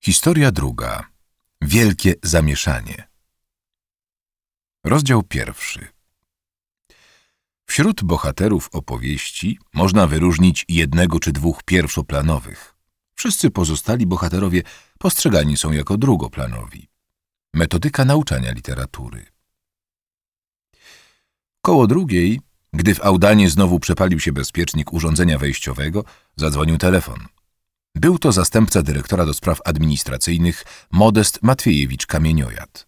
Historia druga. Wielkie zamieszanie. Rozdział pierwszy. Wśród bohaterów opowieści można wyróżnić jednego czy dwóch pierwszoplanowych. Wszyscy pozostali bohaterowie postrzegani są jako drugoplanowi. Metodyka nauczania literatury. Koło drugiej, gdy w Audanie znowu przepalił się bezpiecznik urządzenia wejściowego, zadzwonił telefon. Był to zastępca dyrektora do spraw administracyjnych Modest Matwiejewicz Kamieniojad.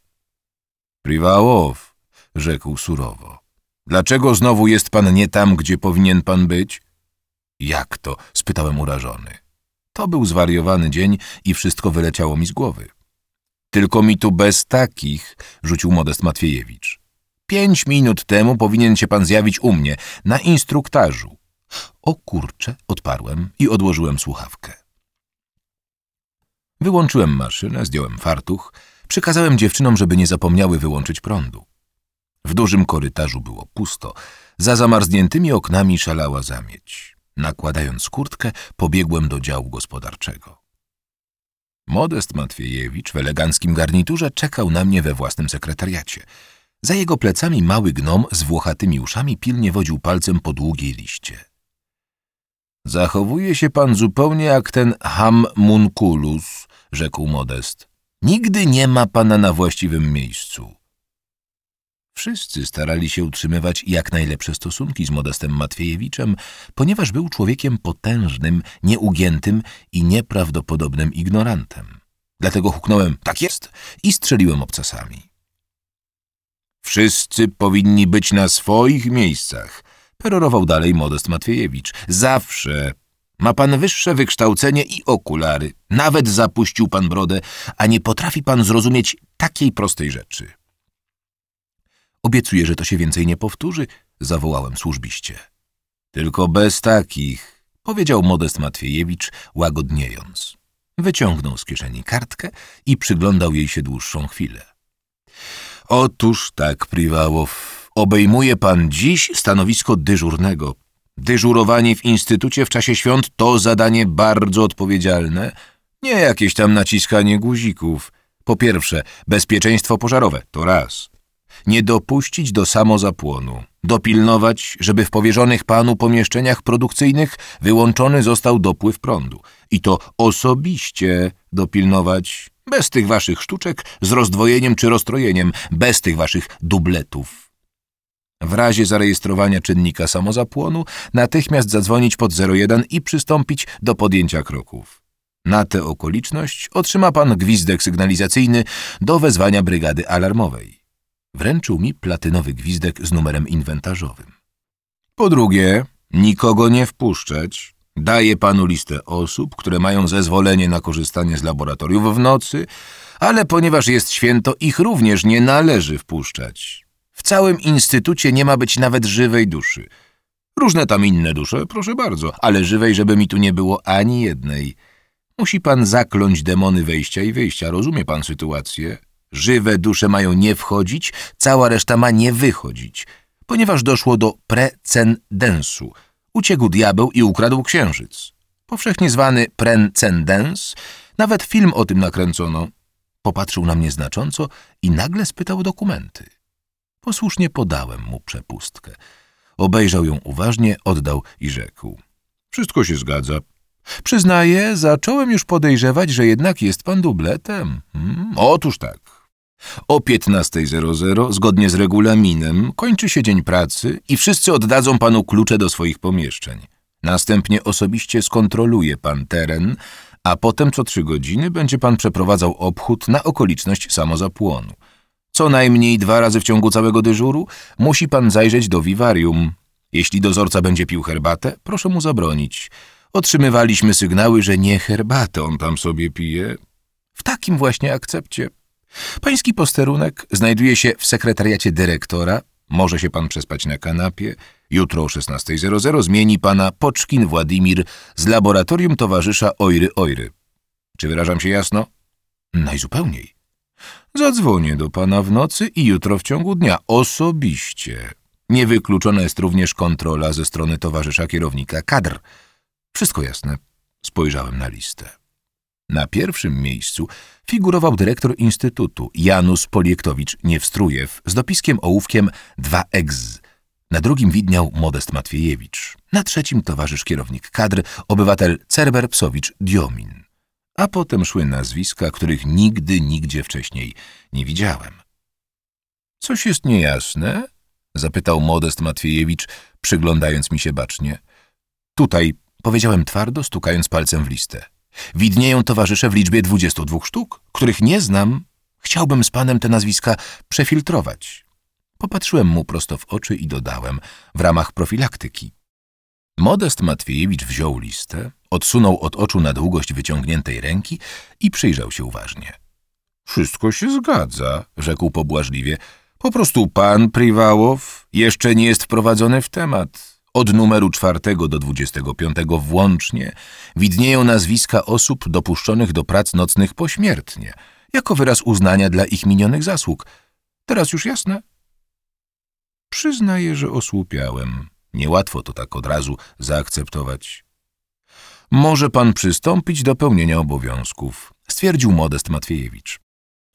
Priwałow, rzekł surowo. Dlaczego znowu jest pan nie tam, gdzie powinien pan być? Jak to? spytałem urażony. To był zwariowany dzień i wszystko wyleciało mi z głowy. Tylko mi tu bez takich, rzucił Modest Matwiejewicz. Pięć minut temu powinien się pan zjawić u mnie, na instruktażu. O kurcze, odparłem i odłożyłem słuchawkę. Wyłączyłem maszynę, zdjąłem fartuch, przykazałem dziewczynom, żeby nie zapomniały wyłączyć prądu. W dużym korytarzu było pusto, za zamarzniętymi oknami szalała zamieć. Nakładając kurtkę, pobiegłem do działu gospodarczego. Modest Matwiejewicz w eleganckim garniturze czekał na mnie we własnym sekretariacie. Za jego plecami mały gnom z włochatymi uszami pilnie wodził palcem po długiej liście. Zachowuje się pan zupełnie jak ten ham munculus, rzekł Modest. Nigdy nie ma pana na właściwym miejscu. Wszyscy starali się utrzymywać jak najlepsze stosunki z Modestem Matwiejewiczem, ponieważ był człowiekiem potężnym, nieugiętym i nieprawdopodobnym ignorantem. Dlatego huknąłem, tak jest, i strzeliłem obcasami. Wszyscy powinni być na swoich miejscach, perorował dalej Modest Matwiejewicz. Zawsze ma pan wyższe wykształcenie i okulary. Nawet zapuścił pan brodę, a nie potrafi pan zrozumieć takiej prostej rzeczy. Obiecuję, że to się więcej nie powtórzy, zawołałem służbiście. Tylko bez takich, powiedział Modest Matwiejewicz, łagodniejąc. Wyciągnął z kieszeni kartkę i przyglądał jej się dłuższą chwilę. Otóż tak, Priwałow, obejmuje pan dziś stanowisko dyżurnego. Dyżurowanie w instytucie w czasie świąt to zadanie bardzo odpowiedzialne, nie jakieś tam naciskanie guzików. Po pierwsze, bezpieczeństwo pożarowe, to raz. Nie dopuścić do samozapłonu. Dopilnować, żeby w powierzonych panu pomieszczeniach produkcyjnych wyłączony został dopływ prądu. I to osobiście dopilnować, bez tych waszych sztuczek z rozdwojeniem czy rozstrojeniem, bez tych waszych dubletów. W razie zarejestrowania czynnika samozapłonu natychmiast zadzwonić pod 01 i przystąpić do podjęcia kroków. Na tę okoliczność otrzyma pan gwizdek sygnalizacyjny do wezwania brygady alarmowej. Wręczył mi platynowy gwizdek z numerem inwentarzowym. Po drugie, nikogo nie wpuszczać. Daję panu listę osób, które mają zezwolenie na korzystanie z laboratoriów w nocy, ale ponieważ jest święto, ich również nie należy wpuszczać. W całym instytucie nie ma być nawet żywej duszy. Różne tam inne dusze, proszę bardzo, ale żywej, żeby mi tu nie było ani jednej. Musi pan zakląć demony wejścia i wyjścia, rozumie pan sytuację? Żywe dusze mają nie wchodzić, cała reszta ma nie wychodzić, ponieważ doszło do precedensu. Uciekł diabeł i ukradł księżyc. Powszechnie zwany precedens, nawet film o tym nakręcono. Popatrzył na mnie znacząco i nagle spytał dokumenty. Posłusznie podałem mu przepustkę. Obejrzał ją uważnie, oddał i rzekł. Wszystko się zgadza. Przyznaję, zacząłem już podejrzewać, że jednak jest pan dubletem. Hmm, otóż tak. O 15.00, zgodnie z regulaminem, kończy się dzień pracy i wszyscy oddadzą panu klucze do swoich pomieszczeń. Następnie osobiście skontroluje pan teren, a potem co trzy godziny będzie pan przeprowadzał obchód na okoliczność samozapłonu. Co najmniej dwa razy w ciągu całego dyżuru musi pan zajrzeć do wiwarium. Jeśli dozorca będzie pił herbatę, proszę mu zabronić. Otrzymywaliśmy sygnały, że nie herbatę on tam sobie pije. W takim właśnie akcepcie. Pański posterunek znajduje się w sekretariacie dyrektora. Może się pan przespać na kanapie. Jutro o 16.00 zmieni pana Poczkin Władimir z laboratorium towarzysza Ojry Ojry. Czy wyrażam się jasno? Najzupełniej. Zadzwonię do pana w nocy i jutro w ciągu dnia osobiście. Niewykluczona jest również kontrola ze strony towarzysza kierownika kadr. Wszystko jasne. Spojrzałem na listę. Na pierwszym miejscu figurował dyrektor Instytutu Janusz Poliektowicz-Niewstrujew z dopiskiem ołówkiem 2ex. Na drugim widniał Modest Matwiejewicz. Na trzecim towarzysz kierownik kadr, obywatel Cerber Psowicz Diomin. A potem szły nazwiska, których nigdy, nigdzie wcześniej nie widziałem. Coś jest niejasne? Zapytał Modest Matwiejewicz, przyglądając mi się bacznie. Tutaj, powiedziałem twardo, stukając palcem w listę. Widnieją towarzysze w liczbie 22 sztuk, których nie znam. Chciałbym z panem te nazwiska przefiltrować. Popatrzyłem mu prosto w oczy i dodałem w ramach profilaktyki. Modest Matwiejewicz wziął listę, odsunął od oczu na długość wyciągniętej ręki i przyjrzał się uważnie. Wszystko się zgadza, rzekł pobłażliwie. Po prostu pan Priwałow jeszcze nie jest wprowadzony w temat. Od numeru czwartego do dwudziestego piątego włącznie widnieją nazwiska osób dopuszczonych do prac nocnych pośmiertnie, jako wyraz uznania dla ich minionych zasług. Teraz już jasne? Przyznaję, że osłupiałem. Niełatwo to tak od razu zaakceptować. Może pan przystąpić do pełnienia obowiązków, stwierdził Modest Matwiejewicz.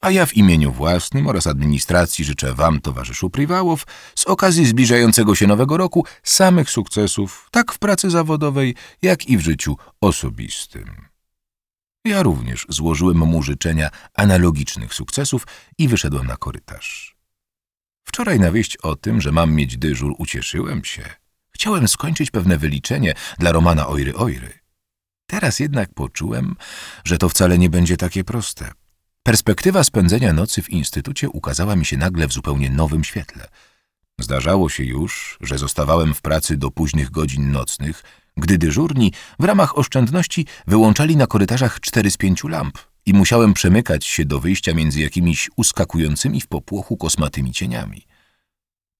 A ja w imieniu własnym oraz administracji życzę wam, towarzyszu Priwałow, z okazji zbliżającego się nowego roku samych sukcesów, tak w pracy zawodowej, jak i w życiu osobistym. Ja również złożyłem mu życzenia analogicznych sukcesów i wyszedłem na korytarz. Wczoraj na wieść o tym, że mam mieć dyżur, ucieszyłem się. Chciałem skończyć pewne wyliczenie dla Romana Ojry Ojry. Teraz jednak poczułem, że to wcale nie będzie takie proste. Perspektywa spędzenia nocy w instytucie ukazała mi się nagle w zupełnie nowym świetle. Zdarzało się już, że zostawałem w pracy do późnych godzin nocnych, gdy dyżurni w ramach oszczędności wyłączali na korytarzach cztery z pięciu lamp i musiałem przemykać się do wyjścia między jakimiś uskakującymi w popłochu kosmatymi cieniami.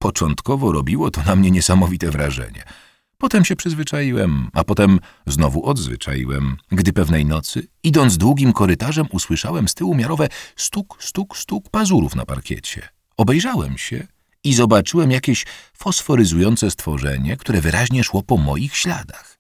Początkowo robiło to na mnie niesamowite wrażenie – Potem się przyzwyczaiłem, a potem znowu odzwyczaiłem, gdy pewnej nocy, idąc długim korytarzem, usłyszałem z tyłu miarowe stuk, stuk, stuk pazurów na parkiecie. Obejrzałem się i zobaczyłem jakieś fosforyzujące stworzenie, które wyraźnie szło po moich śladach.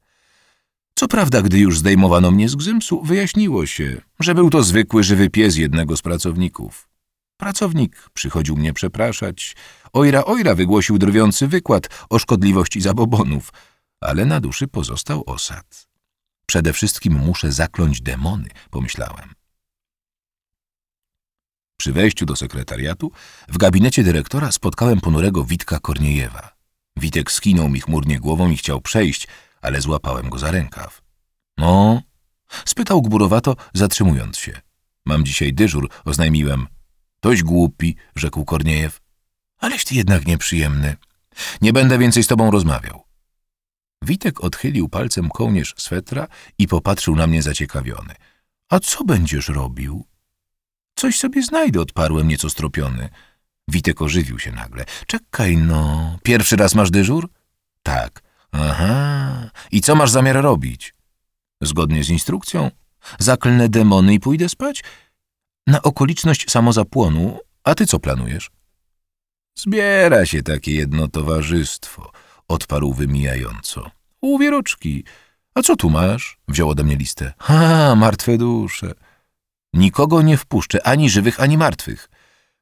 Co prawda, gdy już zdejmowano mnie z gzymsu, wyjaśniło się, że był to zwykły żywy pies jednego z pracowników. Pracownik przychodził mnie przepraszać. Ojra, ojra wygłosił drwiący wykład o szkodliwości zabobonów, ale na duszy pozostał osad. Przede wszystkim muszę zakląć demony, pomyślałem. Przy wejściu do sekretariatu w gabinecie dyrektora spotkałem ponurego Witka Korniejewa. Witek skinął mi chmurnie głową i chciał przejść, ale złapałem go za rękaw. No? spytał gburowato, zatrzymując się. Mam dzisiaj dyżur, oznajmiłem. Toś głupi, rzekł Korniejew. Aleś ty jednak nieprzyjemny. Nie będę więcej z tobą rozmawiał. Witek odchylił palcem kołnierz swetra i popatrzył na mnie zaciekawiony. A co będziesz robił? Coś sobie znajdę, odparłem nieco stropiony. Witek ożywił się nagle. Czekaj no, pierwszy raz masz dyżur? Tak. Aha. I co masz zamiar robić? Zgodnie z instrukcją. Zaklnę demony i pójdę spać? Na okoliczność samozapłonu, a ty co planujesz? Zbiera się takie jedno towarzystwo, odparł wymijająco. U wieroczki. A co tu masz? Wziął ode mnie listę. Ha, martwe dusze. Nikogo nie wpuszczę, ani żywych, ani martwych.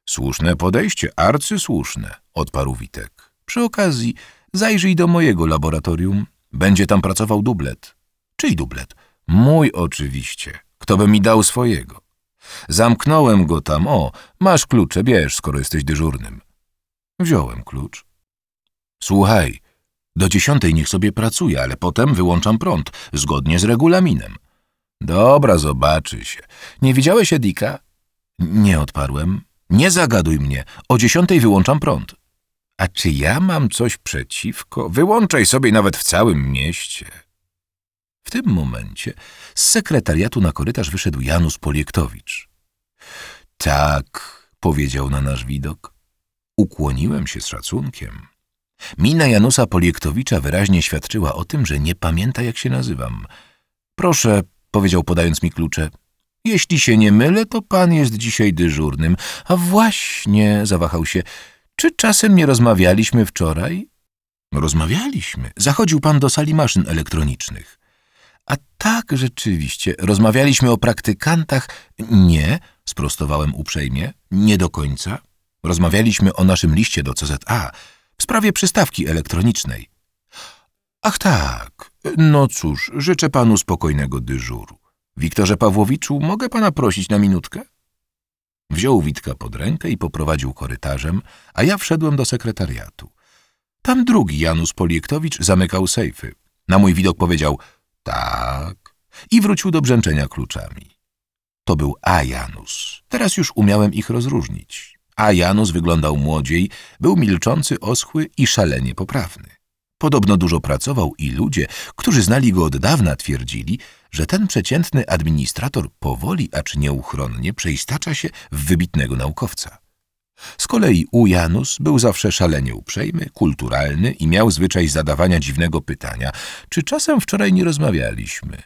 Słuszne podejście, arcysłuszne, odparł Witek. Przy okazji zajrzyj do mojego laboratorium. Będzie tam pracował dublet. Czyj dublet? Mój oczywiście. Kto by mi dał swojego? Zamknąłem go tam. O, masz klucze, bierz, skoro jesteś dyżurnym. Wziąłem klucz. Słuchaj, do dziesiątej niech sobie pracuje, ale potem wyłączam prąd, zgodnie z regulaminem. Dobra, zobaczy się. Nie widziałeś Edika? Nie odparłem. Nie zagaduj mnie. O dziesiątej wyłączam prąd. A czy ja mam coś przeciwko? Wyłączaj sobie nawet w całym mieście. W tym momencie z sekretariatu na korytarz wyszedł Janusz Poliektowicz. Tak, powiedział na nasz widok. Ukłoniłem się z szacunkiem. Mina Janusa Poliektowicza wyraźnie świadczyła o tym, że nie pamięta, jak się nazywam. Proszę, powiedział podając mi klucze. Jeśli się nie mylę, to pan jest dzisiaj dyżurnym. A właśnie, zawahał się, czy czasem nie rozmawialiśmy wczoraj? Rozmawialiśmy. Zachodził pan do sali maszyn elektronicznych. A tak, rzeczywiście, rozmawialiśmy o praktykantach. Nie, sprostowałem uprzejmie, nie do końca. Rozmawialiśmy o naszym liście do CZA w sprawie przystawki elektronicznej. Ach tak, no cóż, życzę panu spokojnego dyżuru. Wiktorze Pawłowiczu, mogę pana prosić na minutkę? Wziął Witka pod rękę i poprowadził korytarzem, a ja wszedłem do sekretariatu. Tam drugi Janusz Poliektowicz zamykał sejfy. Na mój widok powiedział tak i wrócił do brzęczenia kluczami. To był A Janusz. Teraz już umiałem ich rozróżnić. A Janusz wyglądał młodziej, był milczący, oschły i szalenie poprawny. Podobno dużo pracował i ludzie, którzy znali go od dawna, twierdzili, że ten przeciętny administrator powoli, acz nieuchronnie przeistacza się w wybitnego naukowca. Z kolei u Janus był zawsze szalenie uprzejmy, kulturalny i miał zwyczaj zadawania dziwnego pytania, czy czasem wczoraj nie rozmawialiśmy.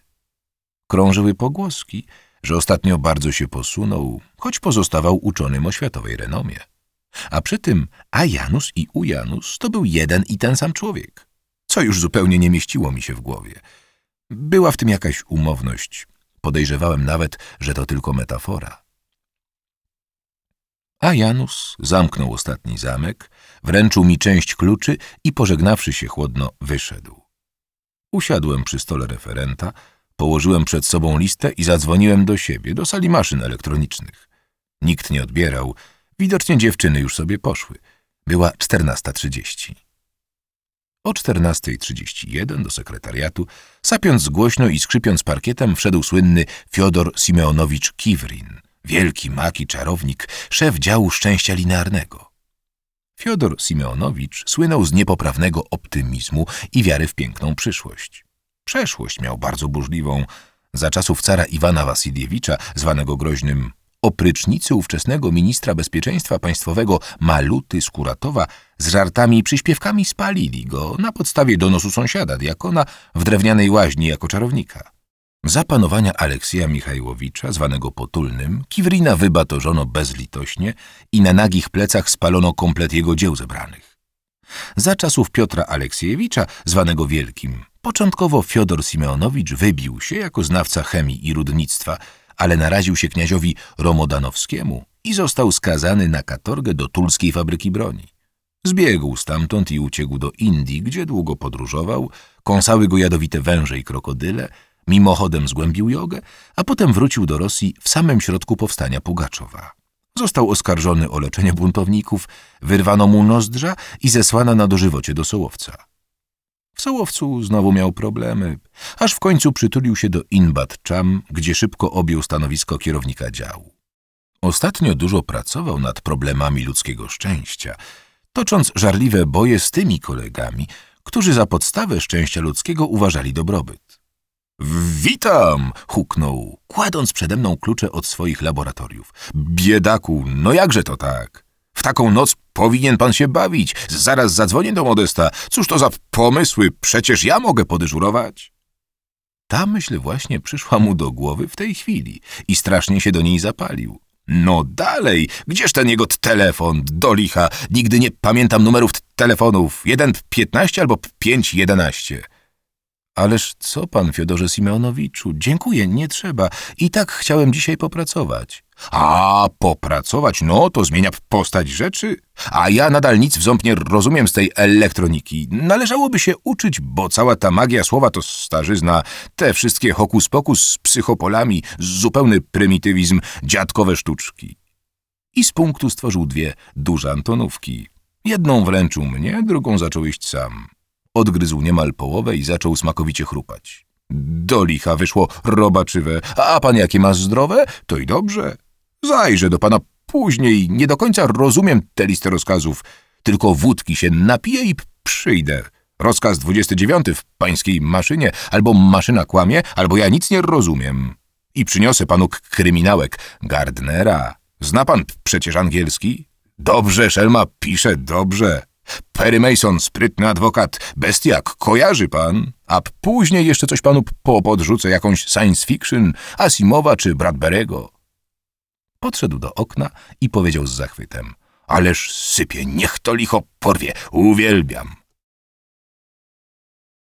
Krążyły pogłoski, że ostatnio bardzo się posunął, choć pozostawał uczonym o światowej renomie. A przy tym a Janus i u Janus to był jeden i ten sam człowiek, co już zupełnie nie mieściło mi się w głowie. Była w tym jakaś umowność. Podejrzewałem nawet, że to tylko metafora. A Janus zamknął ostatni zamek, wręczył mi część kluczy i pożegnawszy się chłodno, wyszedł. Usiadłem przy stole referenta, położyłem przed sobą listę i zadzwoniłem do siebie, do sali maszyn elektronicznych. Nikt nie odbierał, widocznie dziewczyny już sobie poszły. Była 14.30. O 14.31 do sekretariatu, sapiąc głośno i skrzypiąc parkietem, wszedł słynny Fiodor Simeonowicz Kiwrin, wielki maki czarownik, szef działu szczęścia linearnego. Fiodor Simeonowicz słynął z niepoprawnego optymizmu i wiary w piękną przyszłość. Przeszłość miał bardzo burzliwą. Za czasów cara Iwana Wasilewicza, zwanego groźnym oprycznicy ówczesnego ministra bezpieczeństwa państwowego Maluty Skuratowa z żartami i przyśpiewkami spalili go na podstawie donosu sąsiada diakona w drewnianej łaźni jako czarownika. Za panowania Aleksieja Michajłowicza, zwanego Potulnym, Kiwrina wybatorzono bezlitośnie i na nagich plecach spalono komplet jego dzieł zebranych. Za czasów Piotra Aleksiejewicza, zwanego Wielkim, początkowo Fiodor Simeonowicz wybił się jako znawca chemii i rudnictwa, ale naraził się kniaziowi Romodanowskiemu i został skazany na katorgę do tulskiej fabryki broni. Zbiegł stamtąd i uciekł do Indii, gdzie długo podróżował, kąsały go jadowite węże i krokodyle, mimochodem zgłębił jogę, a potem wrócił do Rosji w samym środku powstania Pugaczowa. Został oskarżony o leczenie buntowników, wyrwano mu nozdrza i zesłano na dożywocie do Sołowca. W Sołowcu znowu miał problemy, aż w końcu przytulił się do Inbat Cham, gdzie szybko objął stanowisko kierownika działu. Ostatnio dużo pracował nad problemami ludzkiego szczęścia, tocząc żarliwe boje z tymi kolegami, którzy za podstawę szczęścia ludzkiego uważali dobrobyt. Witam! huknął, kładąc przede mną klucze od swoich laboratoriów. Biedaku, no jakże to tak? W taką noc powinien pan się bawić. Zaraz zadzwonię do Modesta. Cóż to za pomysły? Przecież ja mogę podyżurować. Ta myśl właśnie przyszła mu do głowy w tej chwili i strasznie się do niej zapalił. No dalej, gdzież ten jego telefon, do licha? Nigdy nie pamiętam numerów telefonów. 1.15 albo 5.11. Ależ co pan, Fiodorze Simeonowiczu? Dziękuję, nie trzeba. I tak chciałem dzisiaj popracować. A, popracować? No, to zmienia postać rzeczy. A ja nadal nic w ząb nie rozumiem z tej elektroniki. Należałoby się uczyć, bo cała ta magia słowa to starzyzna. Te wszystkie hokus pokus z psychopolami, zupełny prymitywizm, dziadkowe sztuczki. I z punktu stworzył dwie duże Antonówki. Jedną wręczył mnie, drugą zaczął iść sam. Odgryzł niemal połowę i zaczął smakowicie chrupać. Do licha wyszło robaczywe, a pan jakie ma zdrowe? To i dobrze. Zajrzę do pana później, nie do końca rozumiem te listy rozkazów. Tylko wódki się napiję i przyjdę. Rozkaz 29 w pańskiej maszynie, albo maszyna kłamie, albo ja nic nie rozumiem. I przyniosę panu kryminałek Gardnera. Zna pan przecież angielski? Dobrze, Szelma pisze dobrze. Perry Mason, sprytny adwokat, bestiak, kojarzy pan? A później jeszcze coś panu podrzucę, jakąś science fiction, Asimowa czy Bradberego. Podszedł do okna i powiedział z zachwytem. Ależ sypie, niech to licho porwie, uwielbiam.